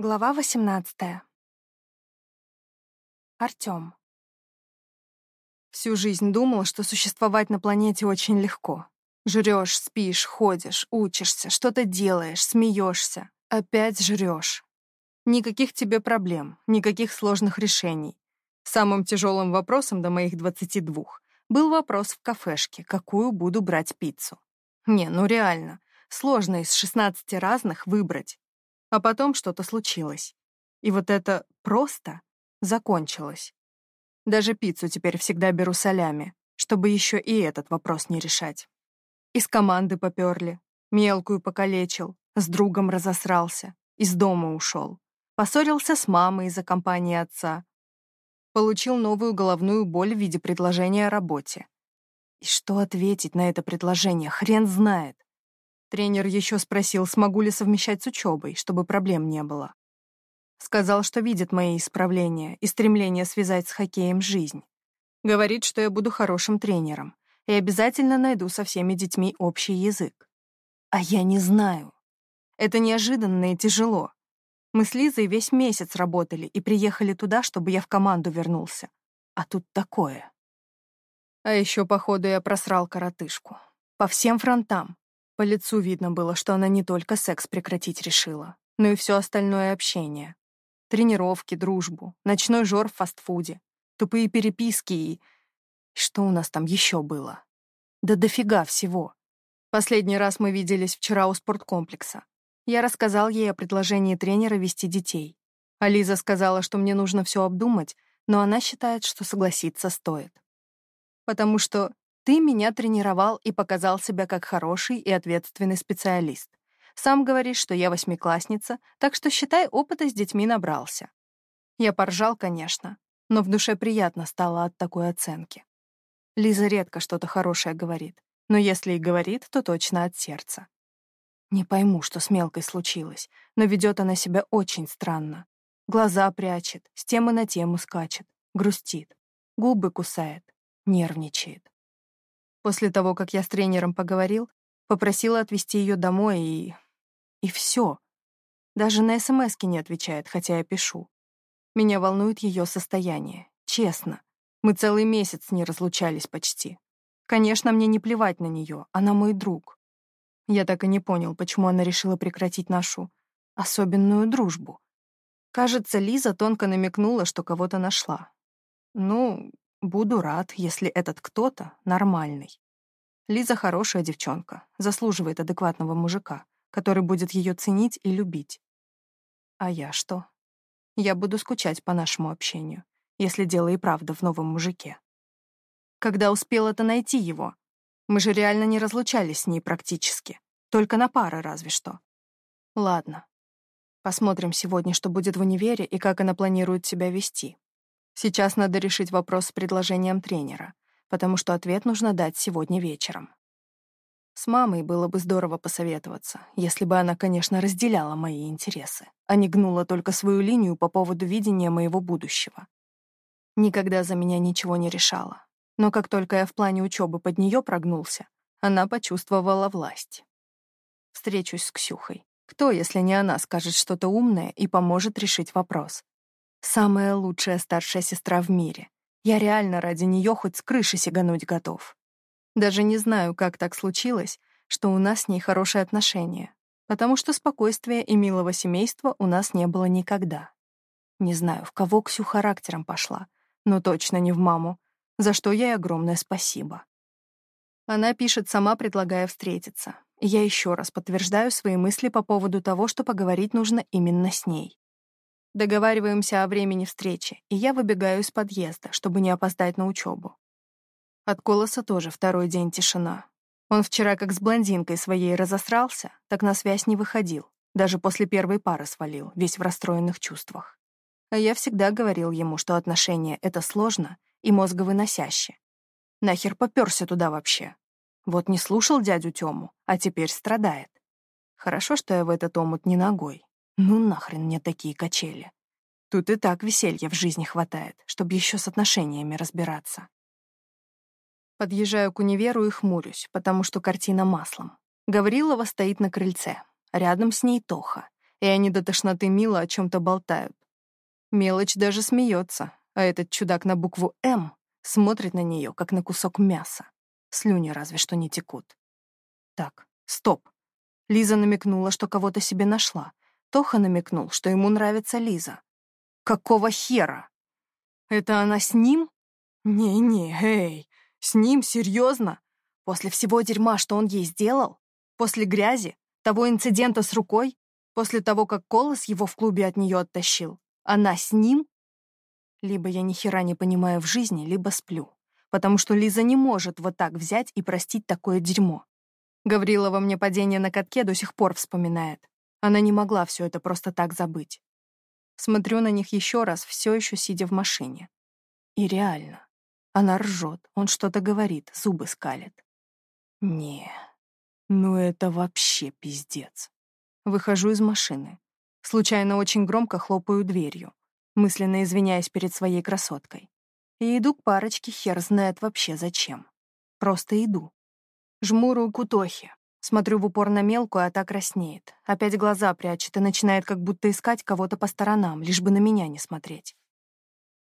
Глава 18. Артём. Всю жизнь думал, что существовать на планете очень легко. Жрёшь, спишь, ходишь, учишься, что-то делаешь, смеешься, опять жрёшь. Никаких тебе проблем, никаких сложных решений. Самым тяжелым вопросом до моих 22 был вопрос в кафешке, какую буду брать пиццу. Не, ну реально, сложно из 16 разных выбрать а потом что-то случилось. И вот это «просто» закончилось. Даже пиццу теперь всегда беру солями, чтобы еще и этот вопрос не решать. Из команды поперли, мелкую покалечил, с другом разосрался, из дома ушел. Поссорился с мамой из-за компании отца. Получил новую головную боль в виде предложения о работе. И что ответить на это предложение, хрен знает. Тренер еще спросил, смогу ли совмещать с учебой, чтобы проблем не было. Сказал, что видит мои исправления и стремление связать с хоккеем жизнь. Говорит, что я буду хорошим тренером и обязательно найду со всеми детьми общий язык. А я не знаю. Это неожиданно и тяжело. Мы с Лизой весь месяц работали и приехали туда, чтобы я в команду вернулся. А тут такое. А еще, походу, я просрал коротышку. По всем фронтам. По лицу видно было, что она не только секс прекратить решила, но и все остальное общение. Тренировки, дружбу, ночной жор в фастфуде, тупые переписки и... Что у нас там еще было? Да дофига всего. Последний раз мы виделись вчера у спорткомплекса. Я рассказал ей о предложении тренера вести детей. А Лиза сказала, что мне нужно все обдумать, но она считает, что согласиться стоит. Потому что ты меня тренировал и показал себя как хороший и ответственный специалист. Сам говоришь, что я восьмиклассница, так что, считай, опыта с детьми набрался. Я поржал, конечно, но в душе приятно стало от такой оценки. Лиза редко что-то хорошее говорит, но если и говорит, то точно от сердца. Не пойму, что с мелкой случилось, но ведет она себя очень странно. Глаза прячет, с темы на тему скачет, грустит, губы кусает, нервничает. После того, как я с тренером поговорил, попросила отвезти ее домой и... И все. Даже на смс не отвечает, хотя я пишу. Меня волнует ее состояние. Честно. Мы целый месяц не разлучались почти. Конечно, мне не плевать на нее, она мой друг. Я так и не понял, почему она решила прекратить нашу особенную дружбу. Кажется, Лиза тонко намекнула, что кого-то нашла. Ну, Буду рад, если этот кто-то нормальный. Лиза хорошая девчонка, заслуживает адекватного мужика, который будет ее ценить и любить. А я что? Я буду скучать по нашему общению, если дело и правда в новом мужике. Когда успел это найти его? Мы же реально не разлучались с ней практически. Только на пары разве что. Ладно. Посмотрим сегодня, что будет в универе и как она планирует себя вести. Сейчас надо решить вопрос с предложением тренера, потому что ответ нужно дать сегодня вечером. С мамой было бы здорово посоветоваться, если бы она, конечно, разделяла мои интересы, а не гнула только свою линию по поводу видения моего будущего. Никогда за меня ничего не решала. Но как только я в плане учебы под нее прогнулся, она почувствовала власть. Встречусь с Ксюхой. Кто, если не она, скажет что-то умное и поможет решить вопрос? Самая лучшая старшая сестра в мире. Я реально ради нее хоть с крыши сигануть готов. Даже не знаю, как так случилось, что у нас с ней хорошие отношения, потому что спокойствия и милого семейства у нас не было никогда. Не знаю, в кого Ксю характером пошла, но точно не в маму, за что ей огромное спасибо. Она пишет, сама предлагая встретиться. Я еще раз подтверждаю свои мысли по поводу того, что поговорить нужно именно с ней. Договариваемся о времени встречи, и я выбегаю из подъезда, чтобы не опоздать на учебу. От Колоса тоже второй день тишина. Он вчера как с блондинкой своей разосрался, так на связь не выходил. Даже после первой пары свалил, весь в расстроенных чувствах. А я всегда говорил ему, что отношения — это сложно и мозговыносяще. Нахер попёрся туда вообще? Вот не слушал дядю Тёму, а теперь страдает. Хорошо, что я в этот омут не ногой. Ну нахрен мне такие качели. Тут и так веселья в жизни хватает, чтобы еще с отношениями разбираться. Подъезжаю к универу и хмурюсь, потому что картина маслом. Гаврилова стоит на крыльце. Рядом с ней Тоха. и они до тошноты мило о чем-то болтают. Мелочь даже смеется, а этот чудак на букву «М» смотрит на нее, как на кусок мяса. Слюни разве что не текут. Так, стоп. Лиза намекнула, что кого-то себе нашла. Тоха намекнул, что ему нравится Лиза. Какого хера? Это она с ним? Не-не, эй, с ним, серьезно? После всего дерьма, что он ей сделал? После грязи? Того инцидента с рукой? После того, как Колос его в клубе от нее оттащил? Она с ним? Либо я ни хера не понимаю в жизни, либо сплю. Потому что Лиза не может вот так взять и простить такое дерьмо. Гаврилова мне падение на катке до сих пор вспоминает. Она не могла все это просто так забыть. Смотрю на них еще раз, все еще сидя в машине. И реально. Она ржет, он что-то говорит, зубы скалит. Не, ну это вообще пиздец. Выхожу из машины. Случайно очень громко хлопаю дверью, мысленно извиняясь перед своей красоткой. И иду к парочке, хер знает вообще зачем. Просто иду. Жму руку Тохи. Смотрю в упор на мелкую, а та краснеет. Опять глаза прячет и начинает как будто искать кого-то по сторонам, лишь бы на меня не смотреть.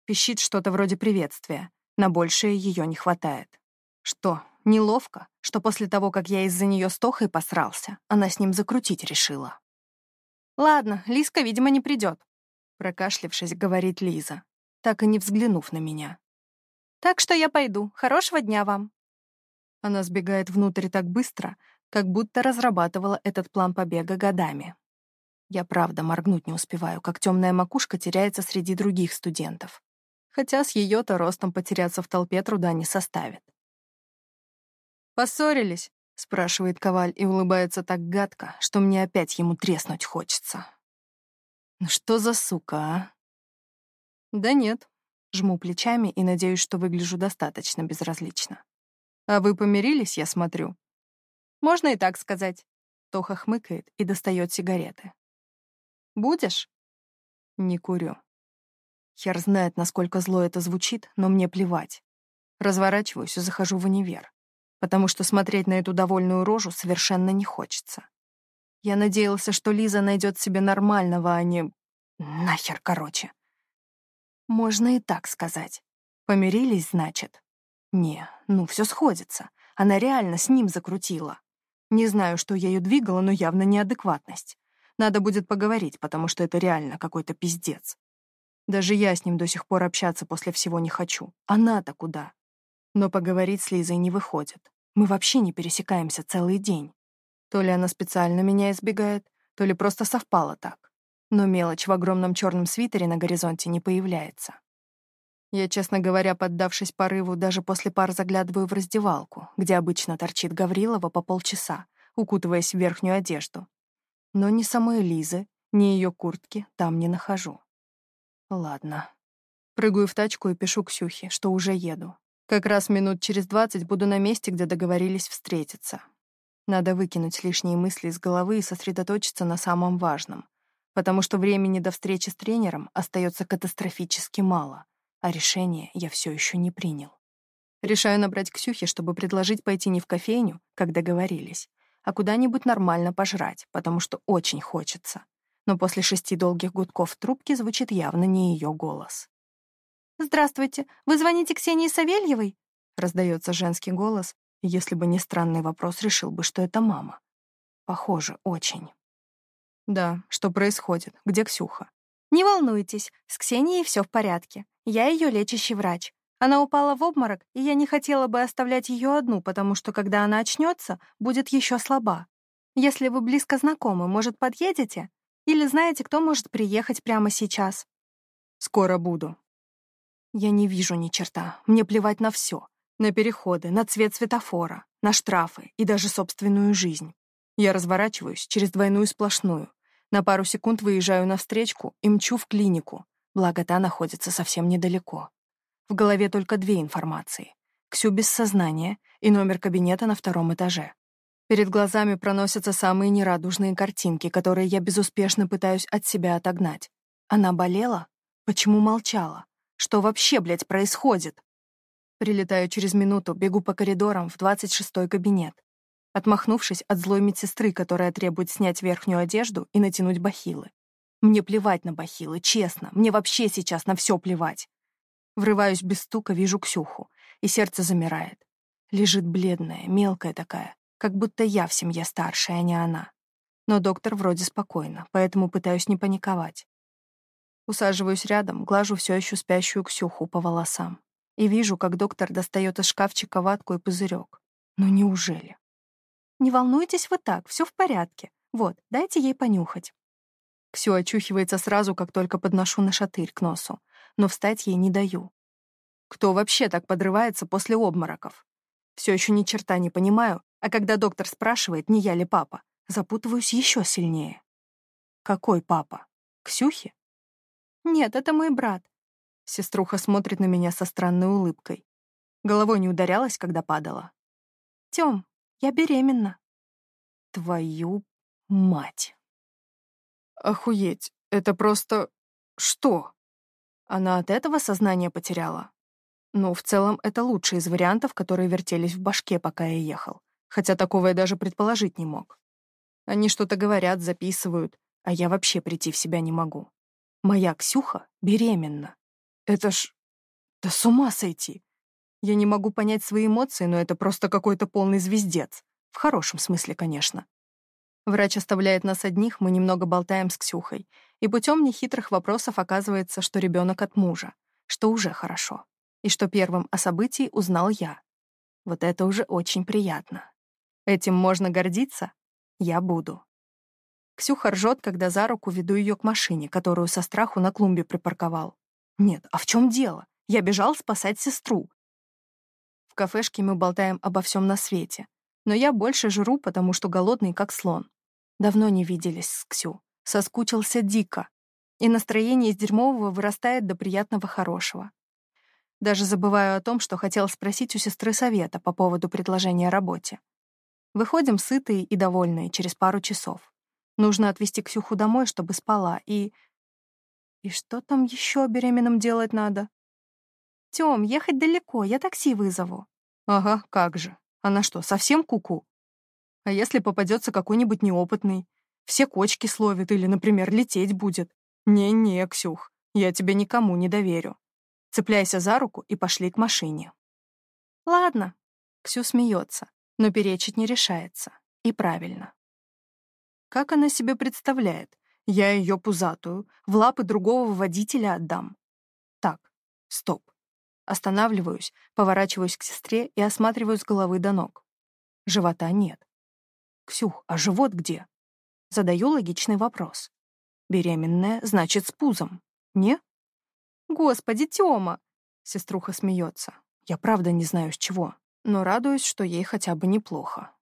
Пищит что-то вроде приветствия. На большее ее не хватает. Что, неловко, что после того, как я из-за нее с Тохой посрался, она с ним закрутить решила? «Ладно, Лиска, видимо, не придет», — прокашлившись, говорит Лиза, так и не взглянув на меня. «Так что я пойду. Хорошего дня вам». Она сбегает внутрь так быстро, как будто разрабатывала этот план побега годами. Я правда моргнуть не успеваю, как темная макушка теряется среди других студентов. Хотя с ее-то ростом потеряться в толпе труда не составит. «Поссорились?» — спрашивает Коваль и улыбается так гадко, что мне опять ему треснуть хочется. «Ну что за сука, а?» «Да нет». Жму плечами и надеюсь, что выгляжу достаточно безразлично. «А вы помирились, я смотрю?» «Можно и так сказать». Тоха хмыкает и достает сигареты. «Будешь?» «Не курю». Хер знает, насколько зло это звучит, но мне плевать. Разворачиваюсь и захожу в универ, потому что смотреть на эту довольную рожу совершенно не хочется. Я надеялся, что Лиза найдет себе нормального, а не... Нахер, короче. Можно и так сказать. Помирились, значит? Не, ну все сходится. Она реально с ним закрутила. Не знаю, что ею двигало, но явно неадекватность. Надо будет поговорить, потому что это реально какой-то пиздец. Даже я с ним до сих пор общаться после всего не хочу. Она-то куда? Но поговорить с Лизой не выходит. Мы вообще не пересекаемся целый день. То ли она специально меня избегает, то ли просто совпало так. Но мелочь в огромном черном свитере на горизонте не появляется. Я, честно говоря, поддавшись порыву, даже после пар заглядываю в раздевалку, где обычно торчит Гаврилова по полчаса, укутываясь в верхнюю одежду. Но ни самой Лизы, ни ее куртки там не нахожу. Ладно. Прыгаю в тачку и пишу Ксюхе, что уже еду. Как раз минут через двадцать буду на месте, где договорились встретиться. Надо выкинуть лишние мысли из головы и сосредоточиться на самом важном, потому что времени до встречи с тренером остается катастрофически мало а решение я все еще не принял. Решаю набрать Ксюхе, чтобы предложить пойти не в кофейню, как договорились, а куда-нибудь нормально пожрать, потому что очень хочется. Но после шести долгих гудков в трубке звучит явно не ее голос. «Здравствуйте, вы звоните Ксении Савельевой?» Раздается женский голос, и если бы не странный вопрос, решил бы, что это мама. Похоже, очень. «Да, что происходит? Где Ксюха?» «Не волнуйтесь, с Ксенией все в порядке. Я ее лечащий врач. Она упала в обморок, и я не хотела бы оставлять ее одну, потому что, когда она очнется, будет еще слаба. Если вы близко знакомы, может, подъедете? Или знаете, кто может приехать прямо сейчас? Скоро буду. Я не вижу ни черта. Мне плевать на все. На переходы, на цвет светофора, на штрафы и даже собственную жизнь. Я разворачиваюсь через двойную сплошную. На пару секунд выезжаю на встречку и мчу в клинику, Благо, та находится совсем недалеко. В голове только две информации. Ксю без сознания и номер кабинета на втором этаже. Перед глазами проносятся самые нерадужные картинки, которые я безуспешно пытаюсь от себя отогнать. Она болела? Почему молчала? Что вообще, блядь, происходит? Прилетаю через минуту, бегу по коридорам в 26-й кабинет. отмахнувшись от злой медсестры, которая требует снять верхнюю одежду и натянуть бахилы. Мне плевать на бахилы, честно, мне вообще сейчас на все плевать. Врываюсь без стука, вижу Ксюху, и сердце замирает. Лежит бледная, мелкая такая, как будто я в семье старшая, а не она. Но доктор вроде спокойно, поэтому пытаюсь не паниковать. Усаживаюсь рядом, глажу все еще спящую Ксюху по волосам. И вижу, как доктор достает из шкафчика ватку и пузырек. Ну неужели? Не волнуйтесь вы так, все в порядке. Вот, дайте ей понюхать. Ксю очухивается сразу, как только подношу на шатырь к носу, но встать ей не даю. Кто вообще так подрывается после обмороков? Все еще ни черта не понимаю, а когда доктор спрашивает, не я ли папа, запутываюсь еще сильнее. Какой папа? Ксюхи? Нет, это мой брат. Сеструха смотрит на меня со странной улыбкой. Головой не ударялась, когда падала. Тём, я беременна. Твою мать. Охуеть, это просто... Что? Она от этого сознание потеряла? Ну, в целом, это лучший из вариантов, которые вертелись в башке, пока я ехал. Хотя такого я даже предположить не мог. Они что-то говорят, записывают, а я вообще прийти в себя не могу. Моя Ксюха беременна. Это ж... Да с ума сойти. Я не могу понять свои эмоции, но это просто какой-то полный звездец. В хорошем смысле, конечно. Врач оставляет нас одних, мы немного болтаем с Ксюхой, и путем нехитрых вопросов оказывается, что ребенок от мужа, что уже хорошо, и что первым о событии узнал я. Вот это уже очень приятно. Этим можно гордиться? Я буду. Ксюха ржет, когда за руку веду ее к машине, которую со страху на клумбе припарковал. Нет, а в чем дело? Я бежал спасать сестру. В кафешке мы болтаем обо всем на свете. Но я больше жру, потому что голодный, как слон. Давно не виделись с Ксю. Соскучился дико. И настроение из дерьмового вырастает до приятного хорошего. Даже забываю о том, что хотел спросить у сестры совета по поводу предложения о работе. Выходим сытые и довольные через пару часов. Нужно отвезти Ксюху домой, чтобы спала, и... И что там еще беременным делать надо? Тём, ехать далеко, я такси вызову. Ага, как же. Она что, совсем куку? -ку? А если попадется какой-нибудь неопытный? Все кочки словит или, например, лететь будет. Не-не, Ксюх, я тебе никому не доверю. Цепляйся за руку и пошли к машине. Ладно. Ксю смеется, но перечить не решается. И правильно. Как она себе представляет? Я ее пузатую, в лапы другого водителя отдам. Так, стоп. Останавливаюсь, поворачиваюсь к сестре и осматриваю с головы до ног. Живота нет. Ксюх, а живот где? Задаю логичный вопрос. Беременная, значит, с пузом. Не? Господи, Тёма! Сеструха смеется. Я правда не знаю с чего, но радуюсь, что ей хотя бы неплохо.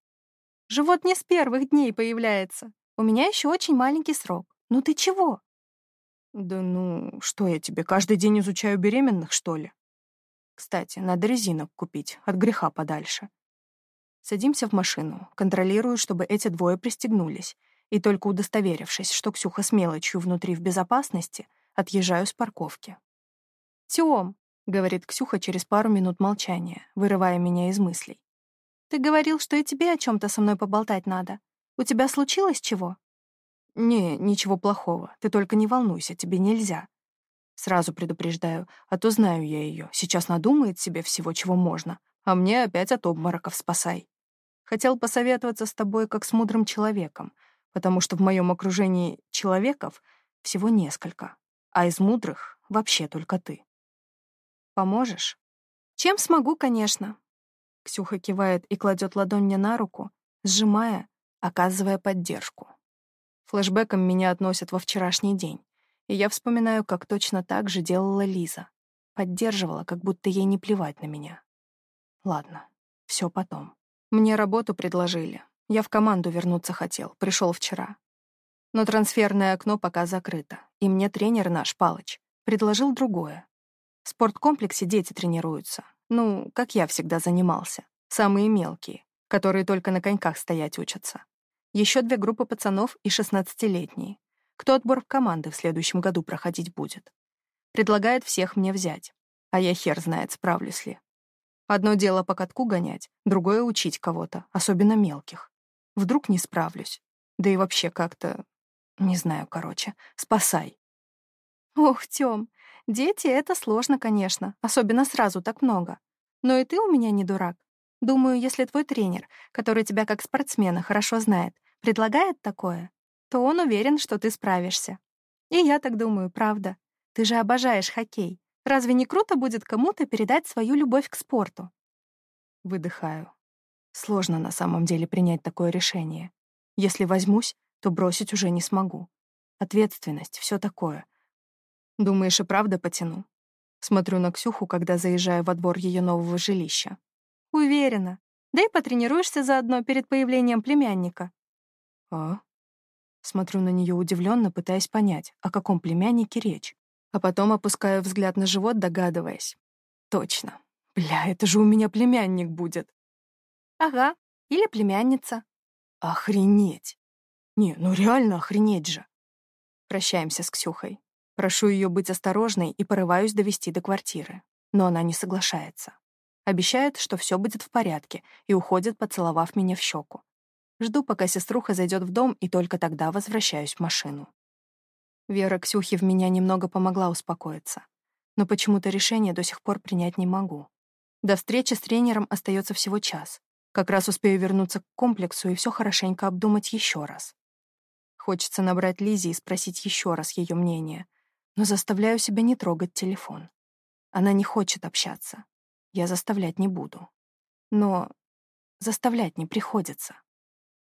Живот не с первых дней появляется. У меня еще очень маленький срок. Ну ты чего? Да ну, что я тебе, каждый день изучаю беременных, что ли? Кстати, надо резинок купить, от греха подальше. Садимся в машину, контролирую, чтобы эти двое пристегнулись, и только удостоверившись, что Ксюха с мелочью внутри в безопасности, отъезжаю с парковки. «Тём», — говорит Ксюха через пару минут молчания, вырывая меня из мыслей. Ты говорил, что и тебе о чем то со мной поболтать надо. У тебя случилось чего?» «Не, ничего плохого. Ты только не волнуйся, тебе нельзя». Сразу предупреждаю, а то знаю я ее. Сейчас надумает себе всего, чего можно, а мне опять от обмороков спасай. Хотел посоветоваться с тобой как с мудрым человеком, потому что в моем окружении человеков всего несколько, а из мудрых вообще только ты. Поможешь? Чем смогу, конечно. Ксюха кивает и кладет ладонь мне на руку, сжимая, оказывая поддержку. Флэшбэком меня относят во вчерашний день, и я вспоминаю, как точно так же делала Лиза. Поддерживала, как будто ей не плевать на меня. Ладно, все потом. Мне работу предложили. Я в команду вернуться хотел, пришел вчера. Но трансферное окно пока закрыто, и мне тренер наш, Палыч, предложил другое. В спорткомплексе дети тренируются, ну, как я всегда занимался. Самые мелкие, которые только на коньках стоять учатся. Еще две группы пацанов и шестнадцатилетние. Кто отбор в команды в следующем году проходить будет. Предлагает всех мне взять. А я хер знает, справлюсь ли. Одно дело по катку гонять, другое — учить кого-то, особенно мелких. Вдруг не справлюсь. Да и вообще как-то... Не знаю, короче. Спасай. Ох, Тём, дети — это сложно, конечно, особенно сразу так много. Но и ты у меня не дурак. Думаю, если твой тренер, который тебя как спортсмена хорошо знает, предлагает такое, то он уверен, что ты справишься. И я так думаю, правда. Ты же обожаешь хоккей. Разве не круто будет кому-то передать свою любовь к спорту? Выдыхаю. Сложно на самом деле принять такое решение. Если возьмусь, то бросить уже не смогу. Ответственность, все такое. Думаешь, и правда потяну? Смотрю на Ксюху, когда заезжаю во двор ее нового жилища. Уверена. Да и потренируешься заодно перед появлением племянника. А? Смотрю на нее удивленно, пытаясь понять, о каком племяннике речь. А потом опускаю взгляд на живот, догадываясь. Точно. Бля, это же у меня племянник будет. Ага. Или племянница. Охренеть. Не, ну реально охренеть же. Прощаемся с Ксюхой. Прошу ее быть осторожной и порываюсь довести до квартиры. Но она не соглашается. Обещает, что все будет в порядке, и уходит, поцеловав меня в щеку. Жду, пока сеструха зайдет в дом, и только тогда возвращаюсь в машину. Вера Ксюхи в меня немного помогла успокоиться. Но почему-то решение до сих пор принять не могу. До встречи с тренером остается всего час. Как раз успею вернуться к комплексу и все хорошенько обдумать еще раз. Хочется набрать Лизе и спросить еще раз ее мнение, но заставляю себя не трогать телефон. Она не хочет общаться. Я заставлять не буду. Но заставлять не приходится.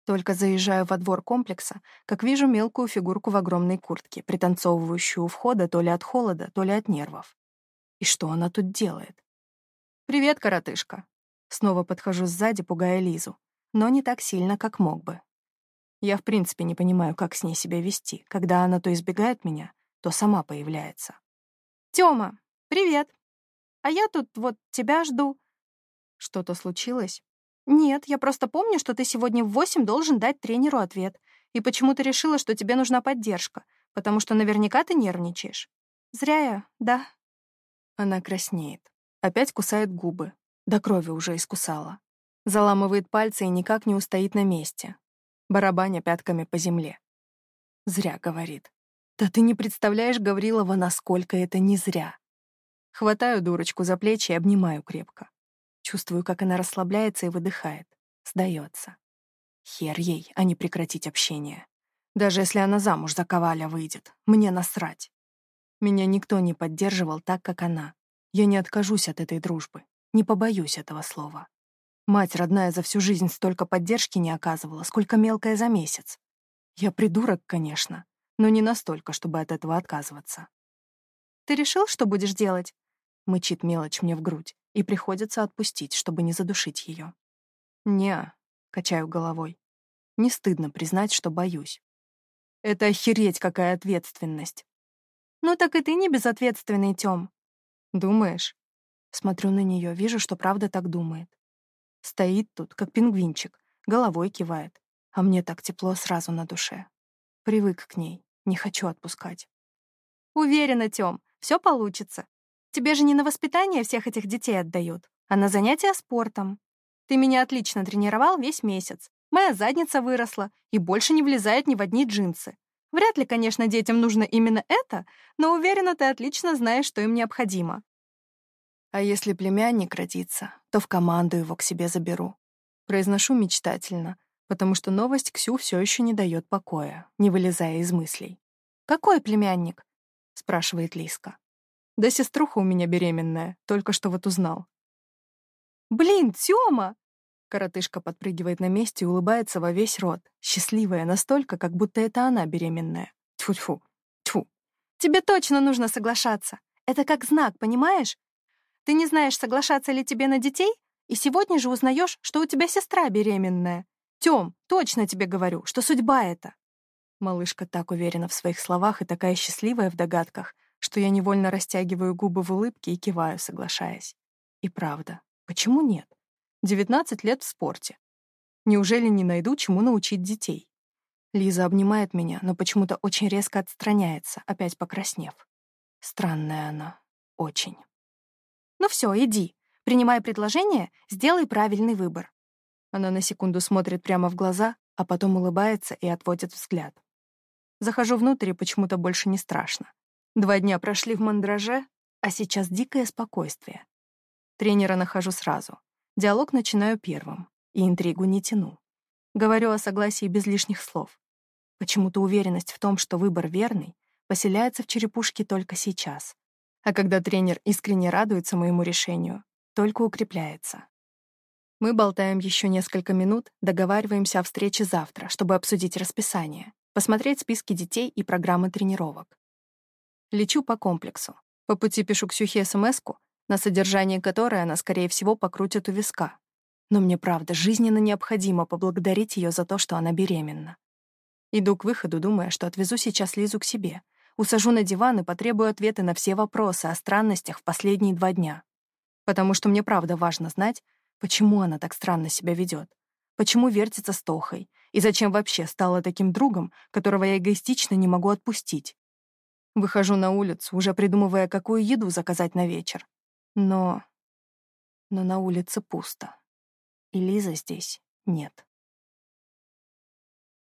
Только заезжаю во двор комплекса, как вижу мелкую фигурку в огромной куртке, пританцовывающую у входа то ли от холода, то ли от нервов. И что она тут делает? «Привет, коротышка!» Снова подхожу сзади, пугая Лизу, но не так сильно, как мог бы. Я в принципе не понимаю, как с ней себя вести, когда она то избегает меня, то сама появляется. «Тёма, привет! А я тут вот тебя жду». «Что-то случилось?» «Нет, я просто помню, что ты сегодня в восемь должен дать тренеру ответ, и почему-то решила, что тебе нужна поддержка, потому что наверняка ты нервничаешь. Зря я, да?» Она краснеет, опять кусает губы, до крови уже искусала. Заламывает пальцы и никак не устоит на месте, барабаня пятками по земле. «Зря», — говорит. Да ты не представляешь, Гаврилова, насколько это не зря. Хватаю дурочку за плечи и обнимаю крепко. Чувствую, как она расслабляется и выдыхает. Сдается. Хер ей, а не прекратить общение. Даже если она замуж за Коваля выйдет, мне насрать. Меня никто не поддерживал так, как она. Я не откажусь от этой дружбы. Не побоюсь этого слова. Мать родная за всю жизнь столько поддержки не оказывала, сколько мелкая за месяц. Я придурок, конечно, но не настолько, чтобы от этого отказываться. «Ты решил, что будешь делать?» — мычит мелочь мне в грудь, и приходится отпустить, чтобы не задушить ее. «Не», — качаю головой. Не стыдно признать, что боюсь. Это охереть какая ответственность. Ну так и ты не безответственный, Тём. Думаешь? Смотрю на нее, вижу, что правда так думает. Стоит тут, как пингвинчик, головой кивает, а мне так тепло сразу на душе. Привык к ней. Не хочу отпускать. Уверена, Тём, все получится. Тебе же не на воспитание всех этих детей отдают, а на занятия спортом. Ты меня отлично тренировал весь месяц. Моя задница выросла и больше не влезает ни в одни джинсы. Вряд ли, конечно, детям нужно именно это, но уверена, ты отлично знаешь, что им необходимо. А если племянник родится, то в команду его к себе заберу. Произношу мечтательно, потому что новость Ксю все еще не дает покоя, не вылезая из мыслей. «Какой племянник?» — спрашивает Лиска. «Да сеструха у меня беременная, только что вот узнал». «Блин, Тёма!» Коротышка подпрыгивает на месте и улыбается во весь рот, счастливая настолько, как будто это она беременная. Тьфу-тьфу, тьфу. «Тебе точно нужно соглашаться. Это как знак, понимаешь? Ты не знаешь, соглашаться ли тебе на детей, и сегодня же узнаешь, что у тебя сестра беременная. Тём, точно тебе говорю, что судьба это. Малышка так уверена в своих словах и такая счастливая в догадках, что я невольно растягиваю губы в улыбке и киваю, соглашаясь. И правда, почему нет? 19 лет в спорте. Неужели не найду, чему научить детей? Лиза обнимает меня, но почему-то очень резко отстраняется, опять покраснев. Странная она. Очень. «Ну все, иди. Принимай предложение, сделай правильный выбор. Она на секунду смотрит прямо в глаза, а потом улыбается и отводит взгляд. Захожу внутрь, и почему-то больше не страшно. Два дня прошли в мандраже, а сейчас дикое спокойствие. Тренера нахожу сразу. Диалог начинаю первым, и интригу не тяну. Говорю о согласии без лишних слов. Почему-то уверенность в том, что выбор верный, поселяется в черепушке только сейчас. А когда тренер искренне радуется моему решению, только укрепляется. Мы болтаем еще несколько минут, договариваемся о встрече завтра, чтобы обсудить расписание, посмотреть списки детей и программы тренировок. Лечу по комплексу. По пути пишу Ксюхе смс на содержание которой она, скорее всего, покрутит у виска. Но мне, правда, жизненно необходимо поблагодарить ее за то, что она беременна. Иду к выходу, думая, что отвезу сейчас Лизу к себе. Усажу на диван и потребую ответы на все вопросы о странностях в последние два дня. Потому что мне правда важно знать, почему она так странно себя ведет, почему вертится с Тохой, и зачем вообще стала таким другом, которого я эгоистично не могу отпустить. Выхожу на улицу, уже придумывая, какую еду заказать на вечер. Но... Но на улице пусто. И Лиза здесь нет.